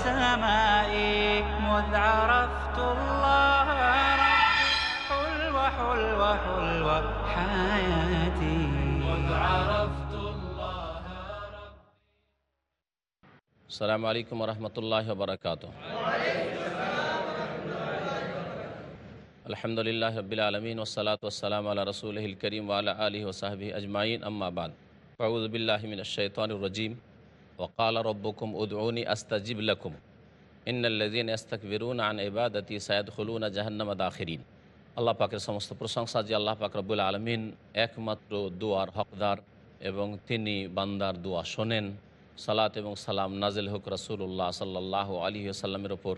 السماء مذ عرفت الله ربي. حلوة حلوة حلوة حياتي. السلام عليكم ورحمة الله وبركاته. الحمد لله رب العالمين والصلاة والسلام على رسوله الكريم وعلى آله وصحبه أجمعين أما بعد. أعوذ بالله من الشيطان الرجيم. ওকালা রব্বকুম উদ্উনি আস্তাজিবলাকুম ইন্নাল্লাদিন আস্তাকবিরুন আন এবাদতি সায়দ হলুনা জাহান্নামা দাখিরিন আল্লাহ পাকের সমস্ত প্রশংসা যে আল্লাহ পাক রব্বুল আলমিন একমাত্র দুয়ার হকদার এবং তিনি বান্দার দোয়া শোনেন। সালাত এবং সালাম নাজেল হক রাসুল্লাহ সাল্লাহ আলী সাল্লামের ওপর,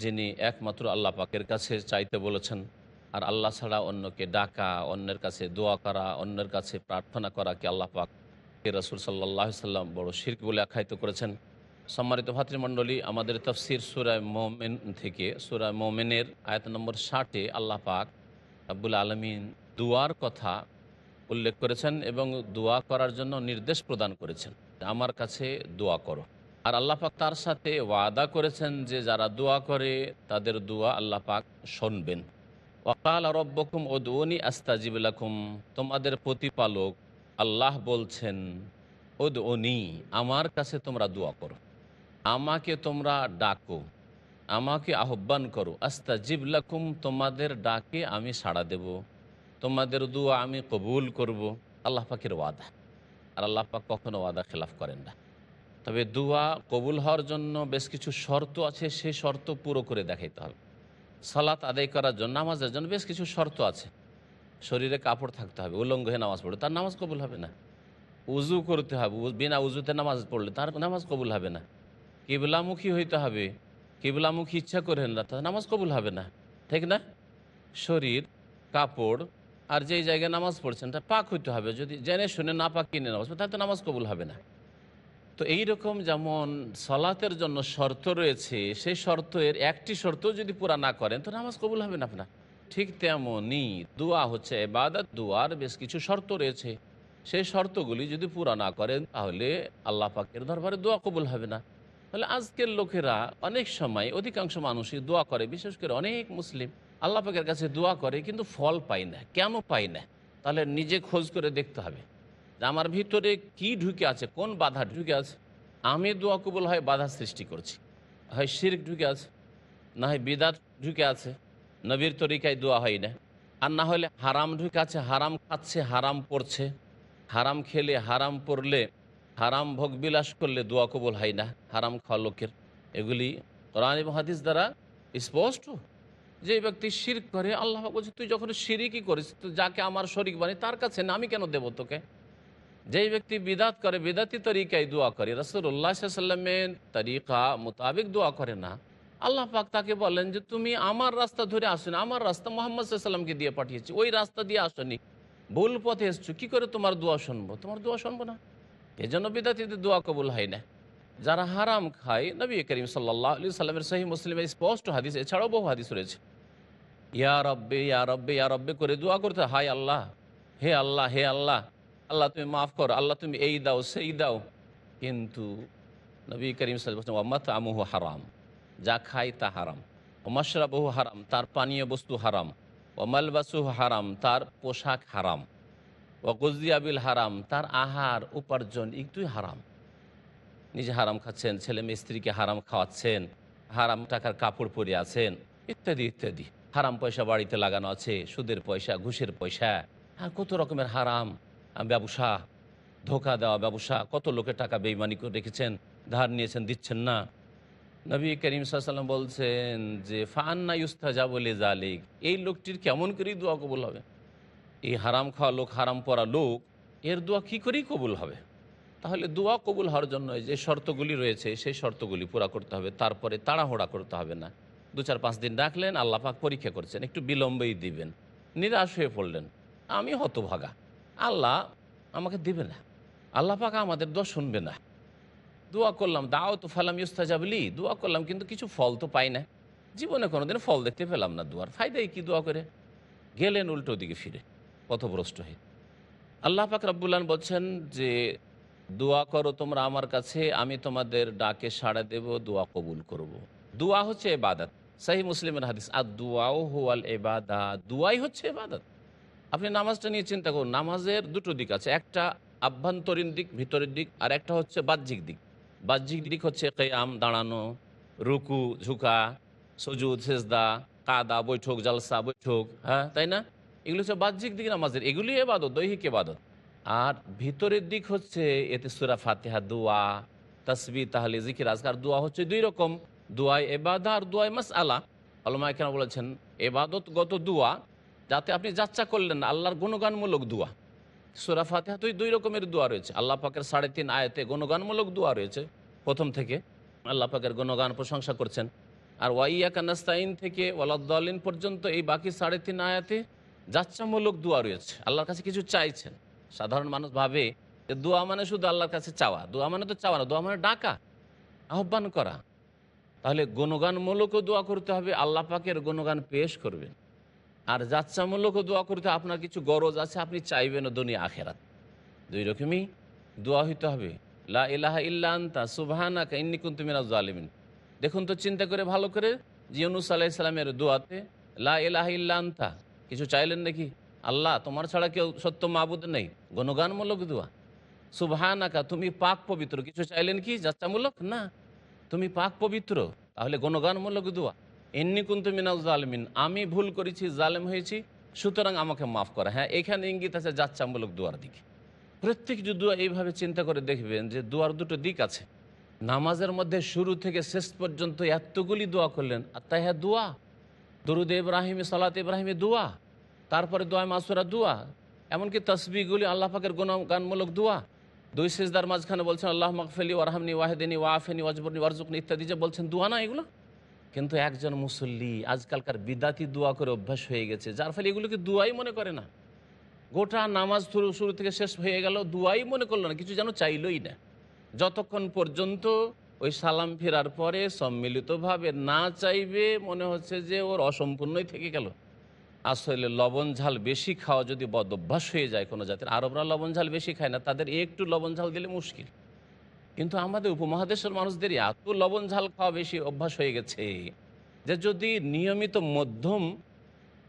যিনি একমাত্র আল্লাহ পাকের কাছে চাইতে বলেছেন। আর আল্লাহ ছাড়া অন্যকে ডাকা, অন্যের কাছে দোয়া করা, অন্যের কাছে প্রার্থনা করাকে আল্লাহ পাক রসুল সাল্লাহ সাল্লাম বড় শির্ক বলে আখ্যায়িত করেছেন। সম্মানিত ভাতৃমণ্ডলী, আমাদের তফসির সুরায় মোমেন থেকে সুরায় মোমেনের আয়ত নম্বর ষাটে আল্লাহ পাক আব্বুল আলমিন দুয়ার কথা উল্লেখ করেছেন এবং দোয়া করার জন্য নির্দেশ প্রদান করেছেন। আমার কাছে দোয়া করো। আর আল্লাহ পাক তার সাথে ওয়াদা করেছেন যে যারা দোয়া করে, তাদের দোয়া আল্লাহ পাক শুনবেন। ওয়াকাল রব্বকুম ওদৌনি আস্তাজিবুলাকুম তোমাদের প্রতিপালক আল্লাহ বলছেন ওদৌনি আমার কাছে তোমরা দোয়া করো। আমাকে তোমরা ডাকো, আমাকে আহ্বান করো। আস্তাজিবলাকুম তোমাদের ডাকে আমি সাড়া দেব। তোমাদের দোয়া আমি কবুল করব। আল্লাহ পাকের ওয়াদা। আর আল্লাহ পাক কখনো ওয়াদা খেলাফ করেন না। তবে দোয়া কবুল হওয়ার জন্য বেশ কিছু শর্ত আছে সেই শর্ত পুরো করে দেখাইতে হবে। সালাত আদায় করার জন্য, নামাজের জন্য বেশ কিছু শর্ত আছে। শরীরে কাপড় থাকতে হবে, উলঙ্গ হয়ে নামাজ পড়বে, তার নামাজ কবুল হবে না। উজু করতে হবে বিনা উজুতে নামাজ পড়লে তার নামাজ কবুল হবে না। কিবলামুখী হইতে হবে, কিবলামুখী ইচ্ছা করেন না, তার নামাজ কবুল হবে না, ঠিক না? শরীর, কাপড়, আর যেই জায়গায় নামাজ পড়ছেন, তা পাক হইতে হবে, যদি জেনে শুনে না পাক কিনে নামাজ তাহলে তো নামাজ কবুল হবে না। তো এই রকম যেমন সলাতের জন্য শর্ত রয়েছে, সেই শর্তের একটি শর্ত যদি পুরা না করেন, তো নামাজ কবুল হবে না আপনার। ঠিক তেমনই দোয়া হচ্ছে, এবাদত, দোয়ার বেশ কিছু শর্ত রয়েছে। সেই শর্তগুলি যদি পুরা না করেন, তাহলে আল্লাহ পাকের দরবারে দোয়া কবুল হবে না। তাহলে আজকের লোকেরা অনেক সময় অধিকাংশ মানুষই দোয়া করে, বিশেষ করে অনেক মুসলিম। আল্লাহ পাকের কাছে দোয়া করে, কিন্তু ফল পায় না। কেন পায় না? তাহলে নিজে খোঁজ করে দেখতে হবে যে আমার ভিতরে কি ঢুকে আছে, কোন বাধা ঢুকে আছে। আমি দোয়া কবুল হয় বাধা সৃষ্টি করছি, হয় শির্ক ঢুকে আছে, না হয় বিদাত ঢুকে আছে। নবীর তরিকায় দোয়া হয় না। আর না হলে হারাম ঢুকে আছে হারাম খাচ্ছে, হারাম পড়ছে। হারাম খেলে হারাম পড়লে, হারাম ভোগ বিলাস করলে দোয়া কবল হয় না, হারাম খাওয়া লোকের। এগুলি কোরআন এবং হাদিস দ্বারা স্পষ্ট। যে ব্যক্তি শির করে, আল্লাহ বলছে, তুই যখন শিরিকই করিস, তো যাকে আমার শরিক বানি তার কাছে না, আমি কেন দেবো তোকে? যেই ব্যক্তি বিদাত করে, বিদাতি তরিকায় দোয়া করে রসুল্লাহ সাল্লামের তরিকা মোতাবেক দোয়া করে না আল্লাহ পাক তাকে বলেন যে তুমি আমার রাস্তা ধরে আসো আমার রাস্তা মোহাম্মদ সাল্লামকে দিয়ে পাঠিয়েছি, ওই রাস্তা দিয়ে আসনি। ভুল পথে এসছো, কী করে তোমার দোয়া শুনব? তোমার দোয়া শুনব না? এই জন্য বিদাতিদের দোয়া কবুল হয় না। যারা হারাম খায়, নবী করিম সাল্লাহ আলি সাল্লামের সহি মুসলিমের স্পষ্ট হাদিস, এছাড়াও বহু হাদিস রয়েছে। ইয়া রব্বে ইয়া রব্বে ইয়া রব্বে করে দোয়া করতে হাই আল্লাহ, হে আল্লাহ হে আল্লাহ আল্লাহ তুমি মাফ করো, আল্লাহ তুমি এই দাও, সেই দাও। কিন্তু নবী করিম সাল্লাম আমুহু হারাম। যা খাই তা হারাম। ওমাশরাবহু হারাম, তার পানীয় বস্তু হারাম। ওমালবাসুহু হারাম, তার পোশাক হারাম। ও গজিয়াবিল হারাম, তার আহার, উপার্জন একটুই হারাম। নিজে হারাম খাচ্ছেন, ছেলে মেয়ে স্ত্রীকে হারাম খাওয়াচ্ছেন, হারাম টাকার কাপড় পরে আছেন, ইত্যাদি ইত্যাদি। হারাম পয়সা বাড়িতে লাগানো আছে, সুদের পয়সা, ঘুষের পয়সা। আর কত রকমের হারাম? ব্যবসা, ধোকা দেওয়া ব্যবসা, কত লোকের টাকা বেইমানি করে রেখেছেন, ধার নিয়েছেন, দিচ্ছেন না। নবী করিম সাল্লাম বলছেন যে ফান্না ইউস্তাজা বলে জালিক এই লোকটির কেমন করেই দোয়া কবুল হবে? এই হারাম খাওয়া লোক, হারাম পরা লোক, এর দোয়া কী করেই কবুল হবে? তাহলে দোয়া কবুল হওয়ার জন্য যে শর্তগুলি রয়েছে, সেই শর্তগুলি পুরা করতে হবে, তারপরে তাড়াহুড়া করতে হবে না। দু চার পাঁচ দিন রাখলেন, আল্লাহ পাক পরীক্ষা করছেন, একটু বিলম্বেই দিবেন, নিরাশ হয়ে পড়লেন, আমি হতভাগা, আল্লাহ আমাকে দিবে না, আল্লাহ পাক আমাদের দোয়া শুনবে না। দোয়া করলাম দাও তো ফালাম ইস্তাজাবলি দোয়া করলাম, কিন্তু কিছু ফল তো পাই না। জীবনে কোনোদিন ফল দেখতে পেলাম না দোয়ার। ফায়দাই কি দোয়া করে? গেলেন উল্টো দিকে ফিরে, পথভ্রষ্ট হয়ে। আল্লাহ পাক রাব্বুল্লান বলছেন যে, দোয়া করো তোমরা আমার কাছে, আমি তোমাদের ডাকে সাড়া দেব, দোয়া কবুল করব। দোয়া হচ্ছে এবাদত সাহি মুসলিমের হাদিস আর দোয়াও হুয়াল এবাদা দোয়াই হচ্ছে এবাদত আপনি নামাজটা নিয়ে চিন্তা করুন, নামাজের দুটো দিক আছে, একটা আভ্যন্তরীণ দিক, ভিতরের দিক, আর একটা হচ্ছে বাহ্যিক দিক। বাহ্যিক দিক হচ্ছে কেয়াম দাঁড়ানো, রুকু, ঝুঁকা, সজুদ, সেজদা, কাদা, বৈঠক, জালসা, বৈঠক হ্যাঁ তাই না? এগুলো হচ্ছে বাহ্যিক দিক নামাজের, এগুলি এবাদত দৈহিক এবাদত আর ভিতরের দিক হচ্ছে এতে সুরা ফাতেহা, দোয়া তসবি তাহলে জিকির আজকার দোয়া হচ্ছে দুই রকম দোয়াই এবাদা আর দোয়াই মাস আলা আলমা এখানে বলেছেন এবাদতগত দোয়া, যাতে আপনি যাচ্চা করলেন আল্লাহর গুণগানমূলক দোয়া। সুরা ফাতেহা তুই দুই রকমের দোয়া রয়েছে। আল্লাহ পাকের সাড়ে তিন আয়তে গণগানমূলক দোয়া রয়েছে, প্রথম থেকে। আল্লাহ পাকের গণগান প্রশংসা করছেন। আর ওয়াইয়া কানাস্তাইন থেকে ওয়ালাদ্দালিন পর্যন্ত এই বাকি সাড়ে তিন আয়াতে যাচ্ছামূলক দোয়া রয়েছে। আল্লাহর কাছে কিছু চাইছেন। সাধারণ মানুষ ভাবে যে দোয়া মানে শুধু আল্লাহর কাছে চাওয়া। দোয়া মানে তো চাওয়া না, দোয়া মানে ডাকা, আহ্বান করা। তাহলে গুণগানমূলকও দোয়া করতে হবে, আল্লাহ পাকের গুণগান পেশ করবেন। আর যাচ্ছামূলকও দোয়া করতে আপনার কিছু গরজ আছে, আপনি চাইবেন দুনিয়া আখেরাত। দুই রকমই দোয়া হইতে হবে। লা ইলাহা ইল্লা আন্তা, সুবহানাকা ইন্নী কুনতু মিনাজ জালিমিন। দেখুন তো, চিন্তা করে ভালো করে জিয়নুস আলাইহিস সালামের দোয়াতে, লা ইল্লা আন্তা, কিছু চাইলেন নাকি? আল্লাহ, তোমার ছাড়া কেউ সত্য মাবুদ নেই। গণগানমূলক দোয়া। সুবহানাকা, তুমি পাক পবিত্র। কিছু চাইলেন কি? যাচ্ছামূলক না। তুমি পাক পবিত্র। তাহলে গণগানমূলক দোয়া। এমনি কিন্তু মিনাল জালমিন, আমি ভুল করেছি, জালেম হয়েছি, সুতরাং আমাকে মাফ করা। হ্যাঁ এখানে ইঙ্গিত আছে যাচ্ছামূলক দুয়ার দিকে। প্রত্যেক যে দোয়া এইভাবে চিন্তা করে দেখবেন যে দুয়ার দুটো দিক আছে। নামাজের মধ্যে শুরু থেকে শেষ পর্যন্ত এতগুলি দোয়া করলেন, আর তাই হ্যাঁ দোয়া। দরুদ ইব্রাহিম, সালাত ইব্রাহিমে দোয়া। তারপরে দোয়া মাসুরা দোয়া। এমনকি তসবিগুলি আল্লাহ পাকের গুণগানমূলক দোয়া। দুই সেজদার মাঝখানে বলছেন আল্লাহ মকফেলি ওয়ারহামনি ওয়াহেদিনী ওয়াফেনি ওয়াজবরনি ওয়ারজুকনি ইত্যাদি যে বলছেন, দোয়া না এগুলো? কিন্তু একজন মুসল্লি আজকালকার বিদাতি দোয়া করে অভ্যাস হয়ে গেছে, যার ফলে এগুলোকে দুয়াই মনে করে না। গোটা নামাজ শুরু থেকে শেষ হয়ে গেল, দুয়াই মনে করল না, কিছু যেন চাইলই না। যতক্ষণ পর্যন্ত ওই সালাম ফেরার পরে সম্মিলিতভাবে না চাইবে, মনে হচ্ছে যে ওর অসম্পূর্ণই থেকে গেল। আসলে লবণ ঝাল বেশি খাওয়া যদি বদ অভ্যাস হয়ে যায় কোনো জাতির, আরবরা লবণ ঝাল বেশি খায় না, তাদের একটু লবণ ঝাল দিলে মুশকিল। কিন্তু আমাদের উপমহাদেশের মানুষদের এত লবণ ঝাল খাওয়া বেশি অভ্যাস হয়ে গেছে যে যদি নিয়মিত মধ্যম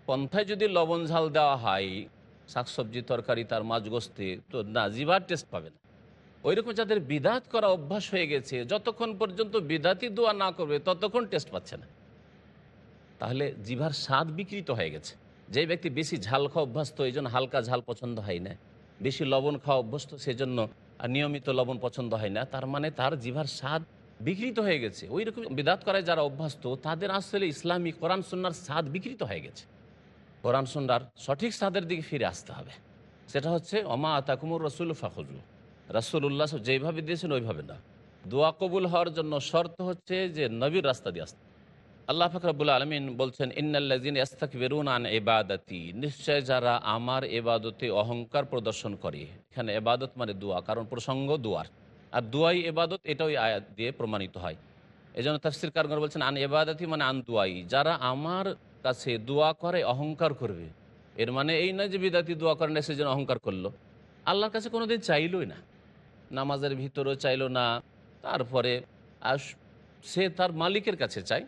পন্থায় যদি লবণ ঝাল দেওয়া হয়, শাকসবজি, তরকারি, তার মাছ, গোস্তে, তো না, জিভার টেস্ট পাবে না। ওই রকম যাদের বিদাত করা অভ্যাস হয়ে গেছে, যতক্ষণ পর্যন্ত বিদাতি দোয়া না করবে, ততক্ষণ টেস্ট পাচ্ছে না। তাহলে জিভার স্বাদ বিকৃত হয়ে গেছে। যে ব্যক্তি বেশি ঝাল খাওয়া অভ্যস্ত, এই জন্য হালকা ঝাল পছন্দ হয় না। বেশি লবণ খাওয়া অভ্যস্ত সেই জন্য আর নিয়মিত লবণ পছন্দ হয় না, তার মানে তার জিভার স্বাদ বিকৃত হয়ে গেছে। ওই রকম বিদাত করায় যারা অভ্যস্ত, তাদের আসলে ইসলামী কোরআন সন্ন্যার স্বাদ বিকৃত হয়ে গেছে। কোরআন সন্ন্যার সঠিক স্বাদের দিকে ফিরে আসতে হবে। সেটা হচ্ছে অমা আতাকুমুর রসুল ফাখরু রাসুল্লাহ যেইভাবে দিয়েছেন ওইভাবে না। দোয়া কবুল হওয়ার জন্য শর্ত হচ্ছে যে, নবীর রাস্তা দিয়ে আসতে। আল্লাহ ফকরাবুল আলমিন বলছেন ইন্নাল্লাজিন ইস্তাক আন এবাদতি নিশ্চয় যারা আমার এবাদতে অহংকার প্রদর্শন করে, এখানে এবাদত মানে দোয়া, কারণ প্রসঙ্গ দোয়ার। আর দোয়াই এবাদত এটাই আয়াত দিয়ে প্রমাণিত হয়। এই জন্য তাফসির কারণ বলছেন, আন এবাদতি মানে আন দোয়াই যারা আমার কাছে দোয়া করে, অহংকার করবে। এর মানে এই নয় যে বিদাতি দোয়া করে না সে যেন অহংকার করল। আল্লাহর কাছে কোনোদিন চাইলই না। নামাজের ভিতরেও চাইলো না, তারপরে সে তার মালিকের কাছে চায়।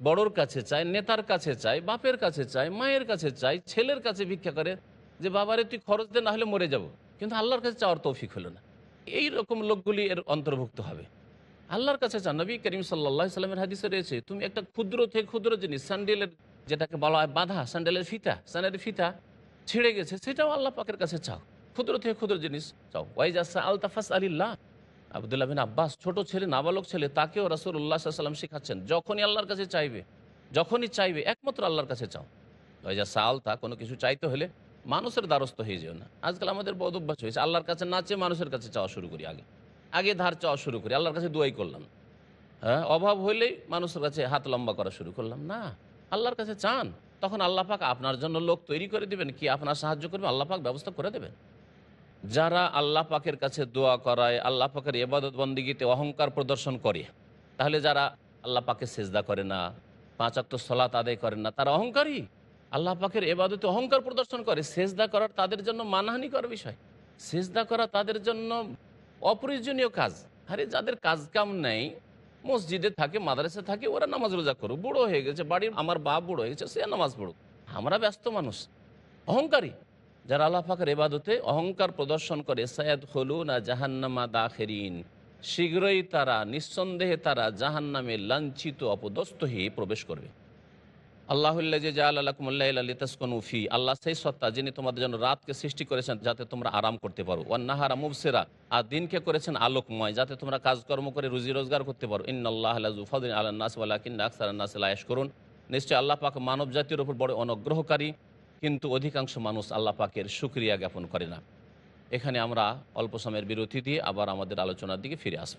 বড়োর কাছে চায়, নেতার কাছে চায়, বাপের কাছে চায়, মায়ের কাছে চায়, ছেলের কাছে ভিক্ষা করে যে, বাবারে, তুই খরচ দে না হলে মরে যাব। কিন্তু আল্লাহর কাছে চাওয়ার তৌফিক হলো না। এই রকম লোকগুলি এর অন্তর্ভুক্ত হবে। আল্লাহর কাছে চান নবী করিম সাল্লাহ সাল্লামের হাদিসে রয়েছে, তুমি একটা ক্ষুদ্র থেকে ক্ষুদ্র জিনিস, স্যান্ডেলের যেটাকে বলা হয় বাধা, স্যান্ডেলের ফিতা স্যান্ডেলের ফিতা ছিঁড়ে গেছে, সেটাও আল্লাহ পাকের কাছে চাও। ক্ষুদ্র থেকে ক্ষুদ্র জিনিস চাও। ওয়াইজ আসা আলতাফাস আলিল্লাহ আবদুল্লাহ বিন আব্বাস, ছোট ছেলে, নাবালক ছেলে, তাকেও রাসুল্লাহ সাল্লাম শিখাচ্ছেন, যখনই আল্লাহর কাছে চাইবে, যখনই চাইবে, একমাত্র আল্লাহর কাছে চাও। যা সালতা, কোনো কিছু চাইতে হলে মানুষের দ্বারস্থ হয়ে যেও না। আজকাল আমাদের বদ অভ্যাস হয়েছে, আল্লাহর কাছে না চেয়ে মানুষের কাছে চাওয়া শুরু করি আগে। আগে ধার চাওয়া শুরু করি, আল্লাহর কাছে দোয়াই করলাম। হ্যাঁ অভাব হইলেই মানুষের কাছে হাত লম্বা করা শুরু করলাম। না, আল্লাহর কাছে চান, তখন আল্লাহ পাক আপনার জন্য লোক তৈরি করে দেবেন, কি আপনার সাহায্য করবে? আল্লাহ পাক ব্যবস্থা করে দেবেন। যারা আল্লাহ পাকের কাছে দোয়া করায়, আল্লাহ পাকের এবাদত বন্দিগিতে অহংকার প্রদর্শন করে, তাহলে যারা আল্লাহ পাকে সেজদা করে না, পাঁচ অক্ত সলাত আদায় করেন না, তারা অহংকারী। আল্লাহ পাকের এবাদতে অহংকার প্রদর্শন করে, সেজদা করার তাদের জন্য মানহানিকর বিষয়। সেজদা করা তাদের জন্য অপ্রয়োজনীয় কাজ। আরে যাদের কাজ কাম নেই, মসজিদে থাকে মাদ্রাসা থাকে, ওরা নামাজ রোজা করুক, বুড়ো হয়ে গেছে, বাড়ির আমার বাপ বুড়ো হয়ে গেছে, সে নামাজ পড়ুক। আমরা ব্যস্ত মানুষ, অহংকারী। যারা আল্লাহ পাকের এবাদতে অহংকার প্রদর্শন করে সৈয়দ হলু না জাহান্নামা দাখেরিন। শীঘ্রই তারা, নিঃসন্দেহে তারা জাহান্নামে লাঞ্ছিত, অপদস্থ হয়ে প্রবেশ করবে। আল্লাহুল্লাহ যে জাল আল্লাহমুল্লাহফি আল্লাহ সেই সত্তা যিনি তোমাদের জন্য রাতকে সৃষ্টি করেছেন, যাতে তোমরা আরাম করতে পারো। ওয়ান্নাহারা মুবসেরা, আর দিনকে করেছেন আলোকময়, যাতে তোমরা কাজকর্ম করে রুজি রোজগার করতে পারো। ইন্নআল্লাহ আল্লাহ নাসওয়ালা কিন্না আকসার নাস করুন নিশ্চয় আল্লাহ পাক মানব জাতির উপর বড় অনুগ্রহকারী। কিন্তু অধিকাংশ মানুষ আল্লাহ পাকের সুক্রিয়া জ্ঞাপন করে না। এখানে আমরা অল্প সময়ের বিরতি দিয়ে আবার আমাদের আলোচনার দিকে ফিরে আসব।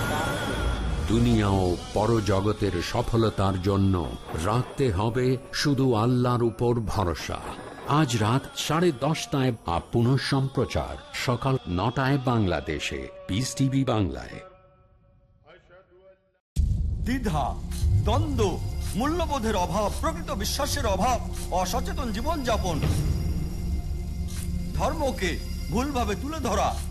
দুনিয়া ও পরজগতের সফলতার জন্য রাখতে হবে শুধু আল্লাহর উপর ভরসা। আজ রাত সাড়ে দশটায় আপ পুনঃ সম্প্রচার সকাল নটায় বাংলাদেশে। পিস টিভি বাংলায়। দ্বিধা, দ্বন্দ্ব, মূল্যবোধের অভাব, প্রকৃত বিশ্বাসের অভাব, অসচেতন জীবনযাপন, ধর্মকে ভুলভাবে তুলে ধরা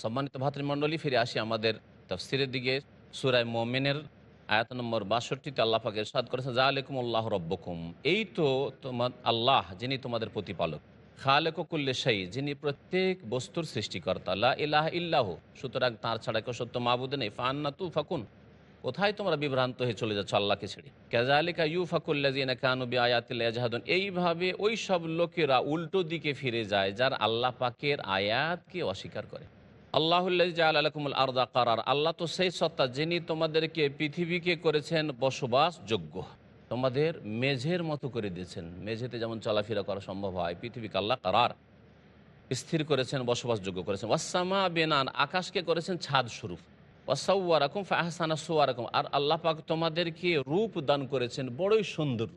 সম্মানিত ভাতৃমণ্ডলী, ফিরে আসি আমাদের তফসিরের দিকে। সুরায় মোমেনের আয়াত নম্বর বাষট্টিতে আল্লাহ পাকে সাদ করেছেন যা আলাইকুম আল্লাহ রব্বকুম। এই তো তোমার আল্লাহ, যিনি তোমাদের প্রতিপালক। খালেকুল্লে সাই যিনি প্রত্যেক বস্তুর সৃষ্টিকর্তা। লা ইলাহ ইল্লাহ, সুতরাং তাঁর ছাড়া কেউ সত্য মাহবুদ নেই। ফান্না তু ফাকুন কোথায় তোমরা বিভ্রান্ত হয়ে চলে যাচ্ছ আল্লাহকে ছেড়ে? কেজালিকা ইউ ফাকুল্লাজিনা কানুবি আয়াতিল জাহাদুন এইভাবে ওই সব লোকেরা উল্টো দিকে ফিরে যায় যার আল্লাহ পাকের আয়াতকে অস্বীকার করে। আল্লাহুল্লাহ আলাকুমুল আরদা কারার। আল্লাহ তো সেই সত্তা যিনি তোমাদেরকে পৃথিবীকে করেছেন বসবাসযোগ্য। তোমাদের মেঝের মতো করে দিয়েছেন। মেঝেতে যেমন চলাফেরা করা সম্ভব হয়, পৃথিবীকে আল্লাহ কারার স্থির করেছেন, বসবাসযোগ্য করেছেন। ওয়াসামা বেনান, আকাশকে করেছেন ছাদ স্বরূপ। ওয়াসাউয়ারাকুম ফাহসানা সোয়ারাকুম। আর আল্লাহ পাক তোমাদেরকে রূপ দান করেছেন, বড়ই সুন্দর।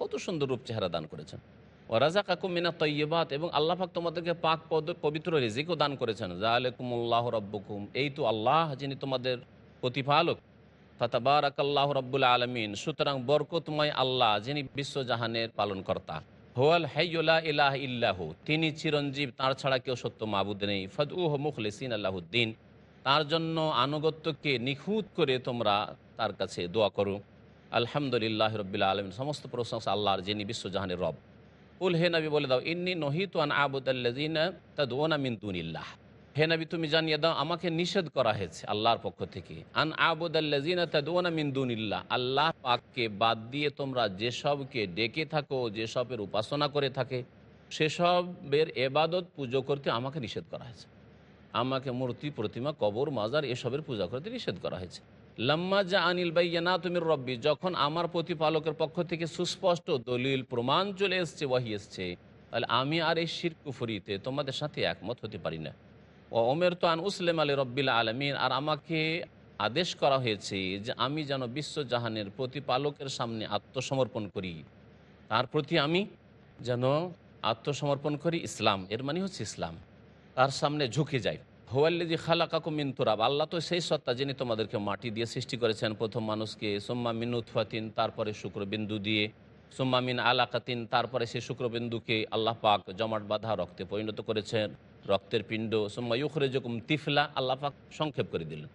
কত সুন্দর রূপ চেহারা দান করেছেন। ও রাজা কাকু মিনা তৈবাত এবং আল্লাহ পাক তোমাদেরকে পাক পদ পবিত্র রিজিকও দান করেছেন। জালেকুমুল্লাহ রব্বকুম। এই তো আল্লাহ, যিনি তোমাদের প্রতিপালক। ফাতাবারাক আল্লাহ রব্বুল আলমিন। সুতরাং বরকতময় আল্লাহ, যিনি বিশ্বজাহানের পালনকর্তা। হোয়াল হাইয়ুলা ইলাহ ইল্লাহু। তিনি চিরঞ্জীব, তাঁর ছাড়া কেউ সত্য মাবুদ নেই। ফদউ মুখলিসিন আল্লাহুদ্দিন তার জন্য আনুগত্যকে নিখুঁত করে তোমরা তার কাছে দোয়া করো। আলহামদুলিল্লাহ রবিল আলমিন। সমস্ত প্রশংসা আল্লাহর, যিনি বিশ্বজাহানের রব। উল হে নবী বলে দাও, ইন্নি নহিত দুনিল্লাহ। হে নবী, তুমি জানিয়ে দাও, আমাকে নিষেধ করা হয়েছে আল্লাহর পক্ষ থেকে। আন আবুদাল্লাজিনা তাদওয়ানা মিন দুনিল্লাহ। আল্লাহ পাককে বাদ দিয়ে তোমরা যেসবকে ডেকে থাকো, যেসবের উপাসনা করে থাকে, সেসবের এবাদত, পুজো করতে আমাকে নিষেধ করা হয়েছে। আমাকে মূর্তি, প্রতিমা, কবর, মাজার এসবের পূজা করতে নিষেধ করা হয়েছে। লাম্মা যা আনিল বাইয়ানা তুমির রব্বি, যখন আমার প্রতিপালকের পক্ষ থেকে সুস্পষ্ট দলিল, প্রমাণ চলে এসছে, ওয়াহি এসছে, তাহলে আমি আর এই শির কুফরিতে তোমাদের সাথে একমত হতে পারি না। ও ওমের তো আন উসলেম আলী রব্বিল আলমিন, আর আমাকে আদেশ করা হয়েছে যে আমি যেন বিশ্বজাহানের প্রতিপালকের সামনে আত্মসমর্পণ করি। তার প্রতি আমি যেন আত্মসমর্পণ করি ইসলাম, এর মানে হচ্ছে ইসলাম। তার সামনে ঝুঁকে যায়। হোয়াল্লিজি খালাকাকু মিন তুরাব। আল্লাহ তো সেই সত্তা যিনি তোমাদেরকে মাটি দিয়ে সৃষ্টি করেছেন। প্রথম মানুষকে সোম্মা মিন উৎফাতিন, তারপরে শুক্রবিন্দু দিয়ে। সোম্মা মিন আলাকাতিন, তারপরে সেই শুক্রবিন্দুকে আল্লাহ পাক জমাট বাঁধা রক্তে পরিণত করেছেন। রক্তের পিণ্ড, সোম্মা ইউখরে যকুম তিফলা, আল্লাহ পাক সংক্ষেপ করে দিলেন।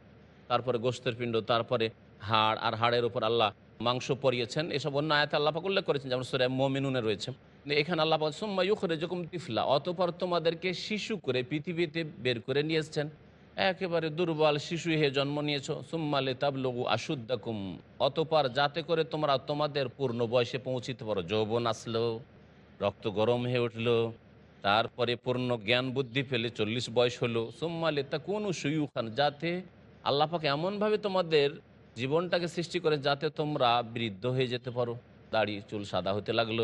তারপরে গোস্তের পিণ্ড, তারপরে হাড়, আর হাড়ের উপর আল্লাহ মাংস পরিয়েছেন। এসব অন্য আয়াতে আল্লাহ পাক উল্লেখ করেছেন, যেমন সুরে মোমিনুনে রয়েছে। এখানে আল্লাহ সোম্মা ইউখরে যকুম তিফলা অতপর তোমাদেরকে শিশু করে পৃথিবীতে বের করে নিয়ে একেবারে দুর্বল শিশু হয়ে জন্ম নিয়েছো। সুম্মালে তাবলগু আশুদ্দাকুম, অতপর যাতে করে তোমরা তোমাদের পূর্ণ বয়সে পৌঁছিতে পারো। যৌবন আসলো, রক্ত গরম হয়ে উঠল, তারপরে পূর্ণ জ্ঞান বুদ্ধি পেলে চল্লিশ বয়স হলো। সুম্মালে তা কোন সুয়ুখান, যাতে আল্লাপাকে এমনভাবে তোমাদের জীবনটাকে সৃষ্টি করে যাতে তোমরা বৃদ্ধ হয়ে যেতে পারো। দাড়ি চুল সাদা হতে লাগল।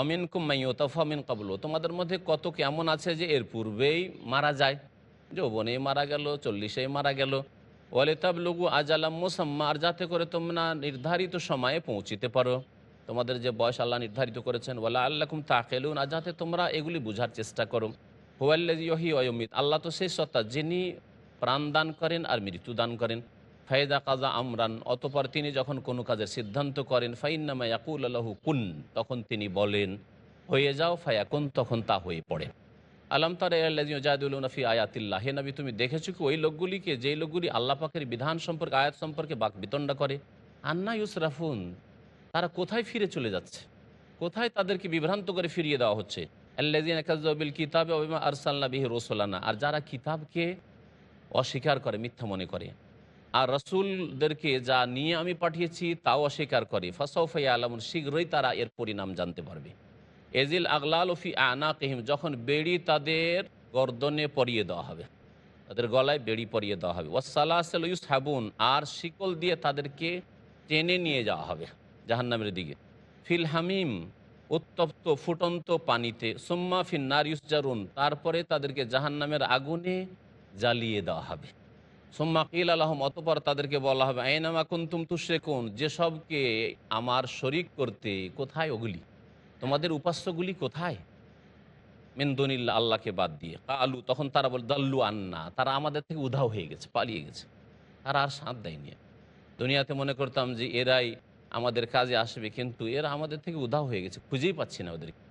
অমিন কুম্মাই ওতাফামিন কাবলো তোমাদের মধ্যে কত কেমন আছে যে এর পূর্বেই মারা যায়? যৌবনেই মারা গেল, চল্লিশেই মারা গেল। ওয়ালে তাবলুগু আজালাম মুসাম্মা, আর যাতে করে তোমরা নির্ধারিত সময়ে পৌঁছিতে পারো। তোমাদের যে বয়স আল্লাহ নির্ধারিত করেছেন, ওয়ালা আল্লাহকুম তাকেলুন আর যাতে তোমরা এগুলি বোঝার চেষ্টা করো। হুয়াল্লাহি অয়মিত আল্লাহ তো সেই সত্তা, যিনি প্রাণ দান করেন আর মৃত্যু দান করেন। ফায়দা কাজা আমরান, অতপর তিনি যখন কোনো কাজের সিদ্ধান্ত করেন, ফাইন্নামা ইয়াকুল আল্লাহু কুন, তখন তিনি বলেন, হয়ে যাও, ফায়াকুন, তখন তা হয়ে পড়ে। আলম তারাফি আয়াতিল্লাহ, হে নবী, তুমি দেখেছ কি ওই লোকগুলিকে, যেই লোকগুলি আল্লাহ পাকের বিধান সম্পর্কে, আয়াত সম্পর্কে বাক বিতণ্ডা করে? আন্না ইউসরাফুন, তারা কোথায় ফিরে চলে যাচ্ছে? কোথায় তাদেরকে বিভ্রান্ত করে ফিরিয়ে দেওয়া হচ্ছে? আল্লাদিন কিতাবে অবিমা আরসাল্লা বিহি রসোলানা, আর যারা কিতাবকে অস্বীকার করে, মিথ্যা মনে করে। আর রসুলদেরকে যা নিয়ে আমি পাঠিয়েছি তাও অস্বীকার করে। ফাসাউফাই আলমুন শীঘ্রই তারা এর পরিণাম জানতে পারবে। এজিল আগলাল ওফি আনা কেহিম যখন বেড়ি তাদের গর্দনে পরিয়ে দেওয়া হবে, তাদের গলায় বেড়ি পরিয়ে দেওয়া হবে। ওয়াসালাসেল ইউস হাবুন আর শিকল দিয়ে তাদেরকে টেনে নিয়ে যাওয়া হবে জাহান্নামের দিকে। ফিল হামিম, উত্তপ্ত ফুটন্ত পানিতে, সোম্মা ফিন নারিউস জারুন তারপরে তাদেরকে জাহান্নামের আগুনে জ্বালিয়ে দেওয়া হবে। সোম্মা কিল আলহম অতপর তাদেরকে বলা হবে, আইনামা কুন্তুম তুশেকুন যেসবকে আমার শরিক করতে কোথায় ওগুলি? তোমাদের উপাস্যগুলি কোথায়? মেন্দনিল্লা আল্লাহকে বাদ দিয়ে। কালু, তখন তারা বল, দাল্লু আন্না তারা আমাদের থেকে উধাও হয়ে গেছে, পালিয়ে গেছে। তারা আর সাঁত দেয়নি। দুনিয়াতে মনে করতাম যে, এরাই আমাদের কাজে আসবে, কিন্তু এরা আমাদের থেকে উধাও হয়ে গেছে, খুঁজেই পাচ্ছি না ওদেরকে।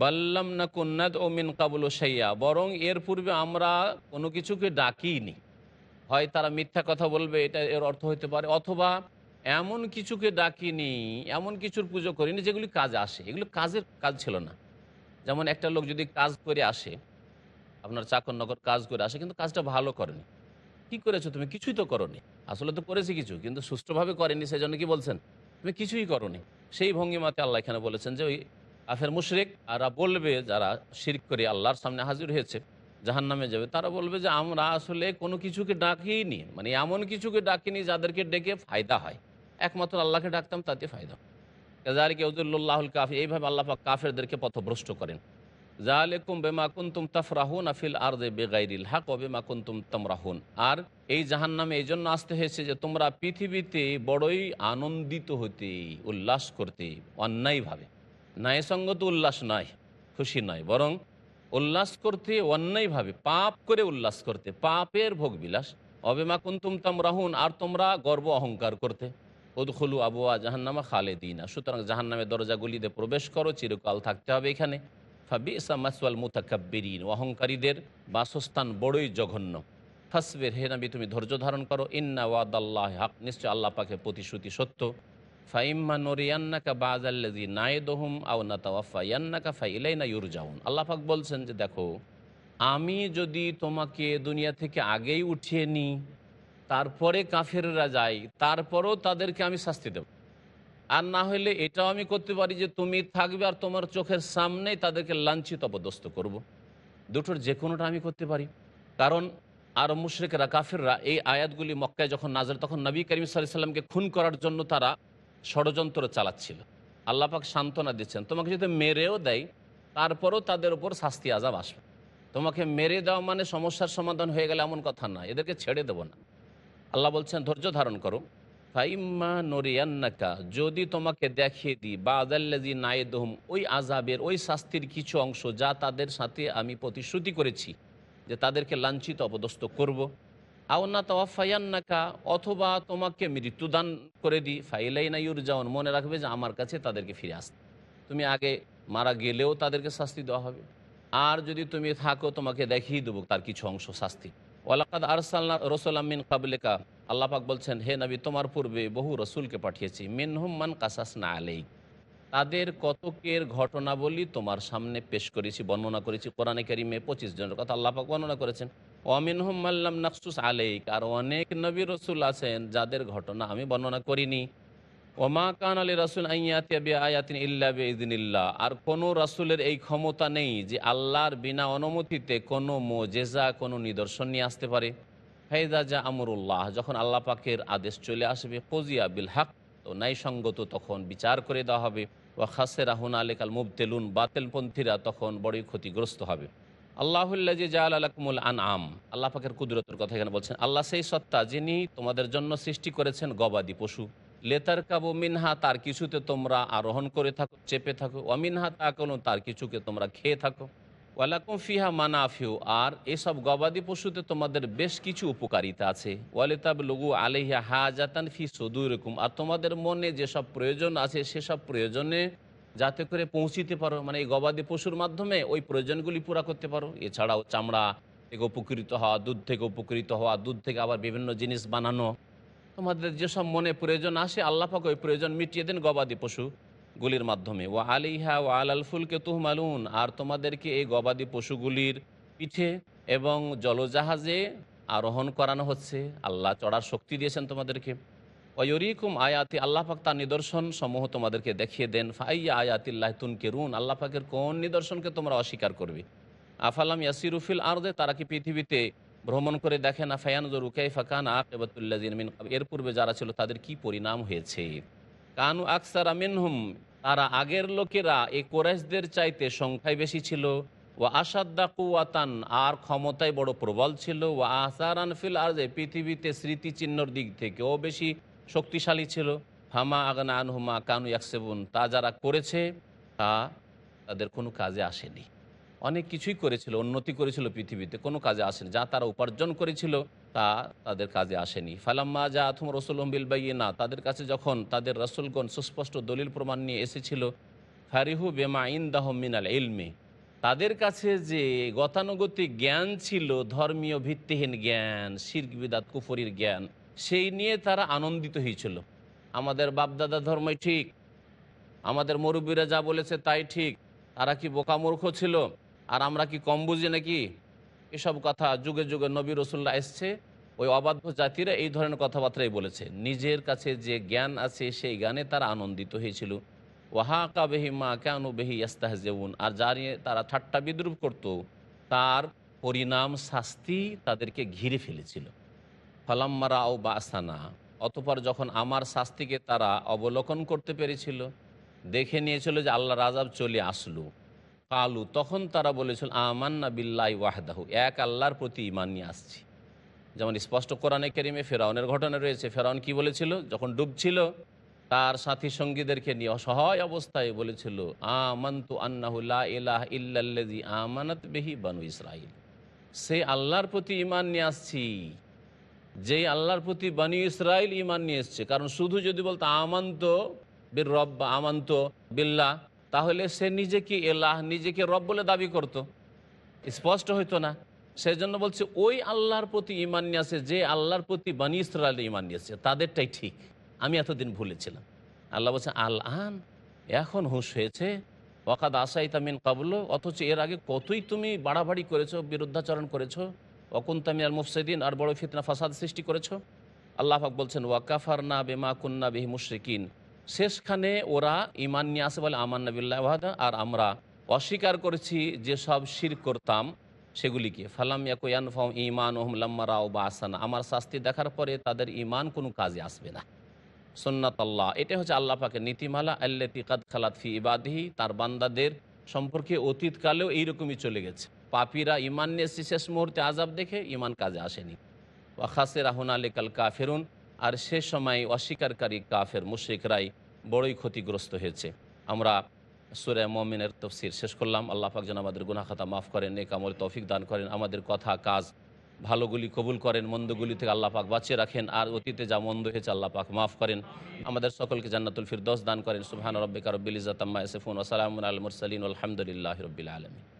বাল্লাম না কন্যাদ ও মিন কাবুল সাইয়া বরং এর পূর্বে আমরা কোনো কিছুকে ডাকিনি হয় তারা মিথ্যা কথা বলবে, এটা এর অর্থ হতে পারে। অথবা এমন কিছুকে ডাকিনি, এমন কিছুর পুজো করিনি যেগুলি কাজ আসে। এগুলো কাজের কাজ ছিল না। যেমন একটা লোক যদি কাজ করে আসে, আপনার চাকর নগর কাজ করে আসে, কিন্তু কাজটা ভালো করেনি। কি করেছ তুমি? কিছুই তো করনি। আসলে তো করেছি কিছু, কিন্তু সুষ্ঠুভাবে করেনি সেই জন্য কি বলছেন? তুমি কিছুই করনি। সেই ভঙ্গিমাতে আল্লাহ এখানে বলেছেন যে ওই আফের মুশরেক, আরা বলবে যারা শিরক করে আল্লাহর সামনে হাজির হয়েছে। জাহান নামে যাবে, তারা বলবে যে আমরা আসলে কোনো কিছুকে ডাকিনি মানে এমন কিছুকে ডাকিনি যাদেরকে ডেকে ফায়দা হয়। একমাত্র আল্লাহকে ডাকতাম, তাতে ফায়দা কাজারিকে উজুল্লাহুল কাফি এইভাবে আল্লাহ পাক কাফেরদেরকে পথভ্রষ্ট করেন। জালেকুম কুন্তুম তাফরাহুন আফিল আর দে বেগাইরিল হাক ও কুন্তুম তামরাহুন। আর এই জাহান নামে এই জন্য আসতে হয়েছে যে তোমরা পৃথিবীতে বড়ই আনন্দিত হতে, উল্লাস করতে, অন্যায়ভাবে। ন্যায়সঙ্গত উল্লাস নয়, খুশি নয়, বরং উল্লাস করতে অন্যায়ভাবে পাপ করে উল্লাস করতে, পাপের ভোগবিলাস। অবেমা কুন্তুম তাম রাহুন আর তোমরা গর্ব অহংকার করতে। উদখলু আবুয়া জাহান্নামা খালে দিনা সুতরাং জাহান্নামের দরজাগুলিতে প্রবেশ করো, চিরকাল থাকতে হবে এখানে। ফাবি ইসামাসওয়াল মুতাকাব্বিরিন, অহংকারীদের বাসস্থান বড়ই জঘন্য। ফাসবের, হে নবী, তুমি ধৈর্য ধারণ করো। ইন্না ওয়াদাল্লাহ হাক, নিশ্চয় আল্লাহ পাকে প্রতিশ্রুতি সত্য। ফাইম্মা নরিয়ান্নাকা বাজাল্লাজি নায়েদহুম আও না তাওয়াফা ইয়ান্নাকা ফাইলাইনা ইউরজাউন। আল্লাহ পাক বলছেন যে, দেখো, আমি যদি তোমাকে দুনিয়া থেকে আগেই উঠিয়ে নিই, তারপরে কাফেররা যায়, তারপরেও তাদেরকে আমি শাস্তি দেব। আর না হলে এটাও আমি করতে পারি যে, তুমি থাকবে আর তোমার চোখের সামনেই তাদেরকে লাঞ্ছিত অপদস্থ করব। দুটোর যে কোনোটা আমি করতে পারি। কারণ আর মুশ্রিকেরা, কাফেররা এই আয়াতগুলি মক্কায় যখন নাজর তখন নবী করিম সাল্লামকে খুন করার জন্য তারা ষড়যন্ত্র চালাচ্ছিল। আল্লাপাক সান্ত্বনা দিচ্ছেন, তোমাকে যদি মেরেও দেয়, তারপরও তাদের উপর শাস্তি আজাব আসবে। তোমাকে মেরে দেওয়া মানে সমস্যার সমাধান হয়ে গেলে এমন কথা না, এদেরকে ছেড়ে দেবো না। আল্লাহ বলছেন, ধৈর্য ধারণ করো। ফাইম্মা নরিয়ান্নাকা, যদি তোমাকে দেখিয়ে দিই বা আদাল্লাজি নায়েদহম, ওই আজাবের ওই শাস্তির কিছু অংশ যা তাদের সাথে আমি প্রতিশ্রুতি করেছি যে তাদেরকে লাঞ্ছিত, অপদস্থ করব। আওনা তাওয়াফাইয়ান্নাকা, অথবা তোমাকে মৃত্যুদান করে দিই ফাইলাই না ইউরজাউন, মনে রাখবে যে আমার কাছে তাদেরকে ফিরে আসতে। তুমি আগে মারা গেলেও তাদেরকে শাস্তি দেওয়া হবে। আর যদি তুমি থাকো, তোমাকে দেখিয়ে দেবো তার কিছু অংশ শাস্তি। ওয়ালাকাদ আরসাল্লা রসুল আমিন কাবলেকা আল্লাপাক বলছেন, হে নবী, তোমার পূর্বে বহু রসুলকে পাঠিয়েছি। মিনহুম্মান কাসাস না আলেই তাদের কতকের ঘটনাবলী তোমার সামনে পেশ করেছি, বর্ণনা করেছি, কোরআনে কারিমে পঁচিশ জনের কথা আল্লাপাক বর্ণনা করেছেন। নাকসুস আলেইক, আর অনেক নবী রসুল আছেন যাদের ঘটনা আমি বর্ণনা করিনি। ওমা কান আলী রাসুল আয়াতিন ইল্লা আর কোনো রাসুলের এই ক্ষমতা নেই যে আল্লাহর বিনা অনুমতিতে কোনো মোজেজা, কোনো নিদর্শন নিয়ে আসতে পারে। ফাইদা যা আমরুল্লাহ, যখন আল্লাহ পাকের আদেশ চলে আসবে ফজিয়া বিল হাক, তো ন্যায়সঙ্গত তখন বিচার করে দেওয়া হবে। ও খাসে রাহুন আলেকাল মুবতেলুন, বাতেলপন্থীরা তখন বড়ই ক্ষতিগ্রস্ত হবে। আল্লাহুল্লা যে জাল আলাকুমুল আন আম আল্লাহ পাকের কুদরতের কথা এখানে বলছেন, আল্লাহ সেই সত্তা যিনি তোমাদের জন্য সৃষ্টি করেছেন গবাদি পশু। লেতার কাবু মিনহা, তার কিছুতে তোমরা আরোহণ করে থাকো, চেপে থাকো। অমিনহা তাকলু তার কিছুকে তোমরা খেয়ে থাকো। ওয়ালাকুম ফিহা মানাফিউ, আর এসব গবাদি পশুতে তোমাদের বেশ কিছু উপকারিতা আছে। ওয়ালিতাব লঘু আলহিয়া হাজাতান ফি সদুরকম, আর তোমাদের মনে যেসব প্রয়োজন আছে, সেসব প্রয়োজনে যাতে করে পৌঁছিতে পারো। মানে এই গবাদি পশুর মাধ্যমে ওই প্রয়োজনগুলি পুরা করতে পারো। এছাড়াও চামড়া থেকে উপকৃত হওয়া, দুধ থেকে উপকৃত হওয়া, দুধ থেকে আবার বিভিন্ন জিনিস বানানো। তোমাদের যেসব মনে প্রয়োজন আসে আল্লাপাক ওই প্রয়োজন মিটিয়ে দেন গবাদি পশুগুলির মাধ্যমে। ও আলিহা ও আলাল ফুলকে তুহমালুন। আর তোমাদেরকে এই গবাদি পশুগুলির পিঠে এবং জলজাহাজে আরোহণ করানো হচ্ছে। আল্লাহ চড়ার শক্তি দিয়েছেন তোমাদেরকে। ওয়রিকুম আয়াতি আল্লাহ পাক তার নিদর্শন সমূহ তোমাদেরকে দেখিয়ে দেন। ফাইয়া আয়াতিল্লাহ তুনকে রুন আল্লাহ পাকের কোন নিদর্শনকে তোমরা অস্বীকার করবে? আফালাম ইয়াসিরুফিল আরদে, তারা কি পৃথিবীতে ভ্রমণ করে দেখে না? ফায়ান জরুকাই ফাকান আকেবাতুল্লাজিন এর পূর্বে যারা ছিল তাদের কি পরিণাম হয়েছে? কানু আকসার আমিনহুম তারা আগের লোকেরা এই কোরাইশদের চাইতে সংখ্যায় বেশি ছিল। ও আসাদ্দা কুয়াতান আর ক্ষমতায় বড় প্রবল ছিল। ও আসারান ফিল আরজে পৃথিবীতে স্মৃতিচিহ্নর দিক থেকেও বেশি শক্তিশালী ছিল। হামা আগনা আনহুমা কানু ইয়াকসেবুন, তা যারা করেছে, তা তাদের কোনো কাজে আসেনি। অনেক কিছুই করেছিল, উন্নতি করেছিল পৃথিবীতে, কোনো কাজে আসেনি। যা তারা উপার্জন করেছিল, তা তাদের কাজে আসেনি। ফালাম্মা যা আথম রসুল হম্বিল বাইয়ে না তাদের কাছে যখন তাদের রসুলগণ সুস্পষ্ট দলিল প্রমাণ নিয়ে এসেছিল, ফারিহু বেমা ইন্দাহ মিনাল ইলমে, তাদের কাছে যে গতানুগতিক জ্ঞান ছিল, ধর্মীয় ভিত্তিহীন জ্ঞান, শির্ক বিদাত, কুফরির জ্ঞান সেই নিয়ে তারা আনন্দিত হয়েছিল। আমাদের বাপদাদা ধর্মই ঠিক, আমাদের মুরব্বীরা যা বলেছে তাই ঠিক, তারা কি বোকামূর্খ ছিল, আর আমরা কি কম বুঝি নাকি? এসব কথা যুগে যুগে নবী রসুল্লাহ এসছে, ওই অবাধ্য জাতিরা এই ধরনের কথাবার্তাই বলেছে। নিজের কাছে যে জ্ঞান আছে সেই জ্ঞানে তারা আনন্দিত হয়েছিল। ওয়াহাকা বেহি মা কেন বেহি ইয়াস্তাহজেউন, আর যা নিয়ে তারা ঠাট্টা বিদ্রুপ করত, তার পরিণাম শাস্তি তাদেরকে ঘিরে ফেলেছিল। ফলাম্মারা ও বাসানা, অতপর যখন আমার শাস্তিকে তারা অবলোকন করতে পেরেছিল, দেখে নিয়েছিল যে আল্লাহ রাজাব চলে আসলো। কালু, তখন তারা বলেছিল, আমান্না বিল্লাই ওয়াহদাহু এক আল্লাহর প্রতি ইমান নিয়ে আসছি। যেমন স্পষ্ট কোরআনে কেরিমে ফেরাউনের ঘটনা রয়েছে। ফেরাউন কি বলেছিল? যখন ডুবছিল, তার সাথী সঙ্গীদেরকে নিয়ে অসহায় অবস্থায় বলেছিল, আমন্তু আন্নাহুল্লাহ ইলাহ ইল্লাল্লাজি আমানত বেহি বানু ইসরাইল সে আল্লাহর প্রতি ইমান নিয়ে আসছি। যে আল্লাহর প্রতি বানি ইসরায়েল ইমান নিয়ে এসছে। কারণ শুধু যদি বলতো আমান্ত বীর রব, আমান্ত বিল্লাহ, তাহলে সে নিজেকে এলাহ, নিজেকে রব বলে দাবি করত। স্পষ্ট হইতো না। সেই জন্য বলছে, ওই আল্লাহর প্রতি ইমান নিয়ে আসে, যে আল্লাহর প্রতি বানি ইসরায়েল ইমান নিয়েছে তাদেরটাই ঠিক। আমি এতদিন ভুলেছিলাম। আল্লাহ বলছে আল আন এখন হুঁশ হয়েছে। ওকাদ আসাই তামিন কাবুল, অথচ এর আগে কতই তুমি বাড়াবাড়ি করেছ, বিরুদ্ধাচরণ করেছ। অকুন তামিয়াল মুফসিদিন, আর বড় ফিতনা ফাসাদ সৃষ্টি করেছ? আল্লাহ পাক বলছেন ওয়াকাফার না বেমা কুন্না বিহি মুশরিকিন। শেষখানে ওরা ইমান নিয়ে আসে বলে আমান নবিল্লাহ আর আমরা অস্বীকার করেছি যেসব শির করতাম সেগুলিকে ফালাম ইয়াকুয়ান ফাম ইমান ওহম লাম্মারাও বা আসানা আমার শাস্তি দেখার পরে তাদের ইমান কোনো কাজে আসবে না। সন্ন্যত আল্লাহ এটা হচ্ছে আল্লাহ পাকের নীতিমালা, আল্লাতি কাদ খালাত ফি তার বান্দাদের সম্পর্কে অতীতকালেও এইরকমই চলে গেছে। পাপিরা ইমান নিয়ে শেষ মুহূর্তে আজাব দেখে ইমান কাজে আসেনি। ওয়াখাসের আহুন আলিকাল কাফেরুন, আর সে সময় অস্বীকারী কাফের মুশ্রিকরাই বড়ই ক্ষতিগ্রস্ত হয়েছে। আমরা সুরে মমিনের তফসির শেষ করলাম। আল্লাহ পাক যেন আমাদের গুনা খাতা মাফ করেন, নেক আমল তৌফিক দান করেন, আমাদের কথা, কাজ ভালোগুলি কবুল করেন মন্দগুলি থেকে আল্লাহ পাক বাঁচিয়ে রাখেন, আর অতীতে যা মন্দ হয়েছে আল্লাহ পাক মাফ করেন। আমাদের সকলকে জান্নাতুল ফিরদৌস দান করেন। সুবহান রব্বিকা রব্বিল ইজ্জাত আম্মা ইয়াসিফুন ওয়া সালামুন আলাল মুরসালিন। আলহামদুলিল্লাহি রাব্বিল আলামিন।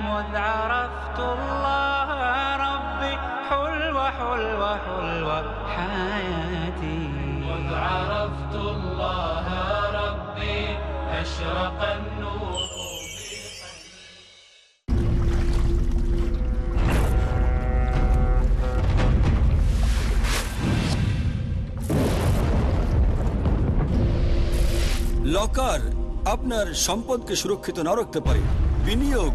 مذ عرفت الله ربي حلوة حلوة حلوة حياتي مذ عرفت الله ربي أشرق النور লকার আপনার সম্পদকে সুরক্ষিত না রাখতে পারে বিনিয়োগ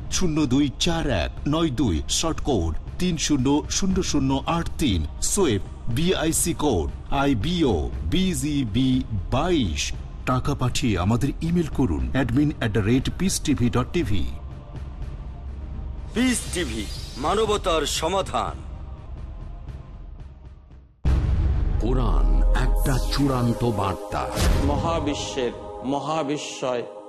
শূন্য দুই চার এক নয় দুই শর্ট কোড তিন শূন্য শূন্য শূন্য আট তিন সোয়েব বিআইসি কোড আই বিও বিজিবি বাইশ। টাকা পাঠিয়ে আমাদের ইমেল করুন admin at the rate peace TV dot TV peace TV মানবতার সমাধান। কোরআন একটা চূড়ান্ত বার্তা। মহাবিশ্বের মহাবিস্ময়।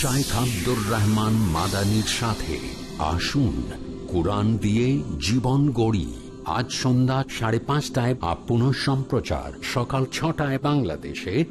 শাইখ আব্দুর রহমান মাদানির সাথে আসুন। কোরআন দিয়ে জীবন গড়ি। আজ সন্ধ্যা সাড়ে পাঁচটায় আপ সম্প্রচার। সকাল ছটায় বাংলাদেশে